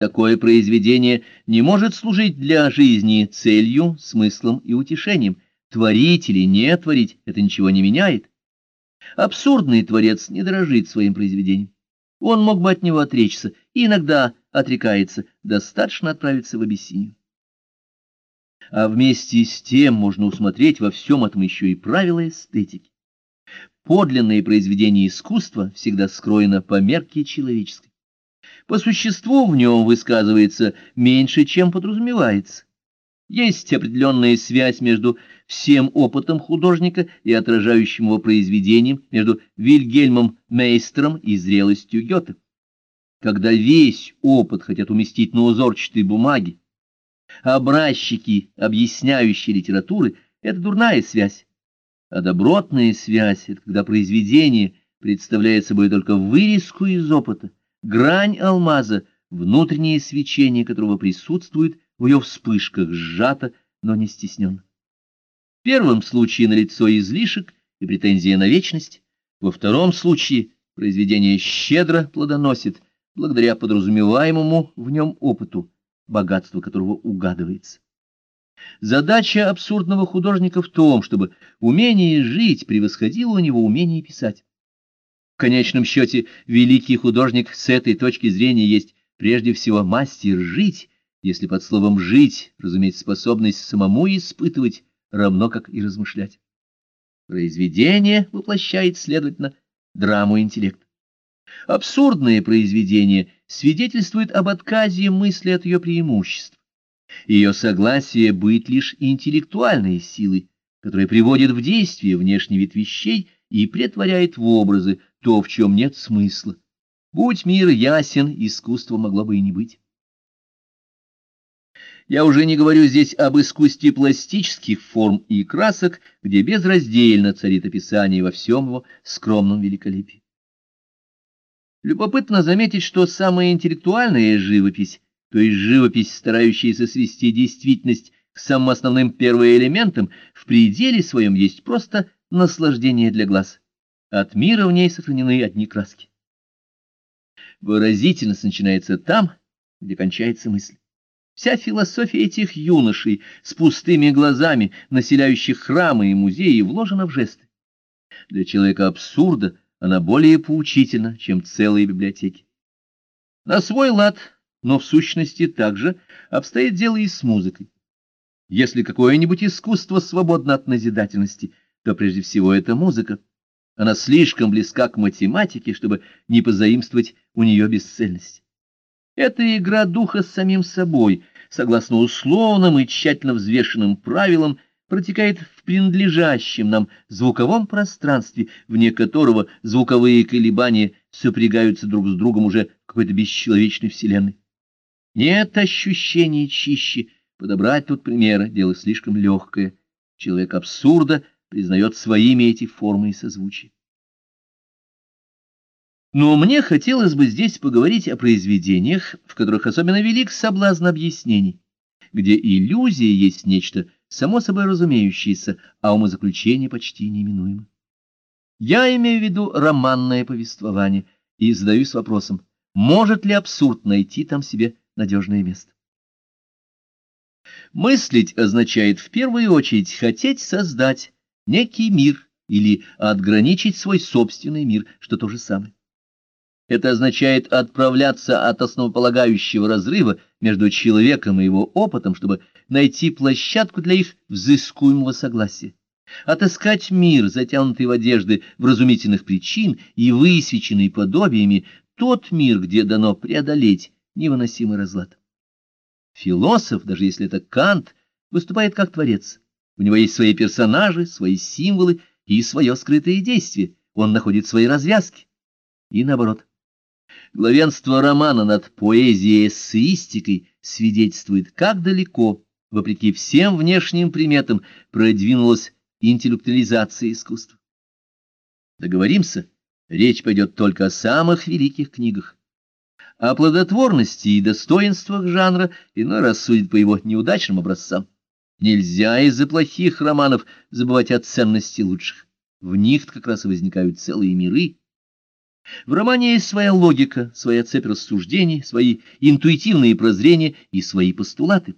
Такое произведение не может служить для жизни целью, смыслом и утешением. Творить или не творить — это ничего не меняет. Абсурдный творец не дорожит своим произведением. Он мог бы от него отречься, и иногда отрекается, достаточно отправиться в Абиссинию. А вместе с тем можно усмотреть во всем этом еще и правила эстетики. Подлинное произведение искусства всегда скроено по мерке человеческой. По существу в нем высказывается меньше, чем подразумевается. Есть определенная связь между всем опытом художника и отражающим его произведением, между Вильгельмом Мейстером и зрелостью Гёте. Когда весь опыт хотят уместить на узорчатой бумаге, образчики, объясняющие литературы, это дурная связь. А добротная связь — это когда произведение представляет собой только вырезку из опыта, грань алмаза, внутреннее свечение которого присутствует в ее вспышках, сжато, но не стесненно. В первом случае налицо излишек и претензия на вечность, во втором случае произведение щедро плодоносит, благодаря подразумеваемому в нем опыту, богатство которого угадывается. Задача абсурдного художника в том, чтобы умение жить превосходило у него умение писать. В конечном счете, великий художник с этой точки зрения есть прежде всего мастер жить, если под словом «жить» разуметь способность самому испытывать, равно как и размышлять. Произведение воплощает, следовательно, драму интеллекта. Абсурдное произведение свидетельствует об отказе мысли от ее преимуществ. Ее согласие быть лишь интеллектуальной силой, которая приводит в действие внешний вид вещей и претворяет в образы то, в чем нет смысла. Будь мир ясен, искусство могло бы и не быть. Я уже не говорю здесь об искусстве пластических форм и красок, где безраздельно царит описание во всем его скромном великолепии. Любопытно заметить, что самая интеллектуальная живопись, то есть живопись, старающаяся свести действительность к самым основным первоэлементам, в пределе своем есть просто наслаждение для глаз. От мира в ней сохранены одни краски. Выразительность начинается там, где кончается мысль. Вся философия этих юношей с пустыми глазами, населяющих храмы и музеи, вложена в жесты. Для человека абсурда она более поучительна, чем целые библиотеки. На свой лад, но в сущности также обстоит дело и с музыкой. Если какое-нибудь искусство свободно от назидательности, то прежде всего это музыка. Она слишком близка к математике, чтобы не позаимствовать у нее бесцельность. Это игра духа с самим собой, согласно условным и тщательно взвешенным правилам, протекает в принадлежащем нам звуковом пространстве, вне которого звуковые колебания сопрягаются друг с другом уже в какой-то бесчеловечной вселенной. Нет ощущений чище, подобрать тут примеры, дело слишком легкое. Человек абсурда признает своими эти формы и созвучия. Но мне хотелось бы здесь поговорить о произведениях, в которых особенно велик соблазн объяснений, где иллюзия есть нечто само собой разумеющееся, а умозаключение почти неминуемо. Я имею в виду романное повествование и задаюсь вопросом, может ли абсурд найти там себе надежное место. Мыслить означает в первую очередь хотеть создать некий мир или отграничить свой собственный мир, что то же самое. Это означает отправляться от основополагающего разрыва между человеком и его опытом, чтобы найти площадку для их взыскуемого согласия. Отыскать мир, затянутый в одежды вразумительных причин и высвеченный подобиями, тот мир, где дано преодолеть невыносимый разлад. Философ, даже если это Кант, выступает как творец. У него есть свои персонажи, свои символы и свое скрытое действие. Он находит свои развязки. И наоборот. Главенство романа над поэзией и эссеистикой свидетельствует, как далеко, вопреки всем внешним приметам, продвинулась интеллектуализация искусства. Договоримся, речь пойдет только о самых великих книгах. О плодотворности и достоинствах жанра иной раз судит по его неудачным образцам. Нельзя из-за плохих романов забывать о ценности лучших. В них как раз и возникают целые миры, В романе есть своя логика, своя цепь рассуждений, свои интуитивные прозрения и свои постулаты.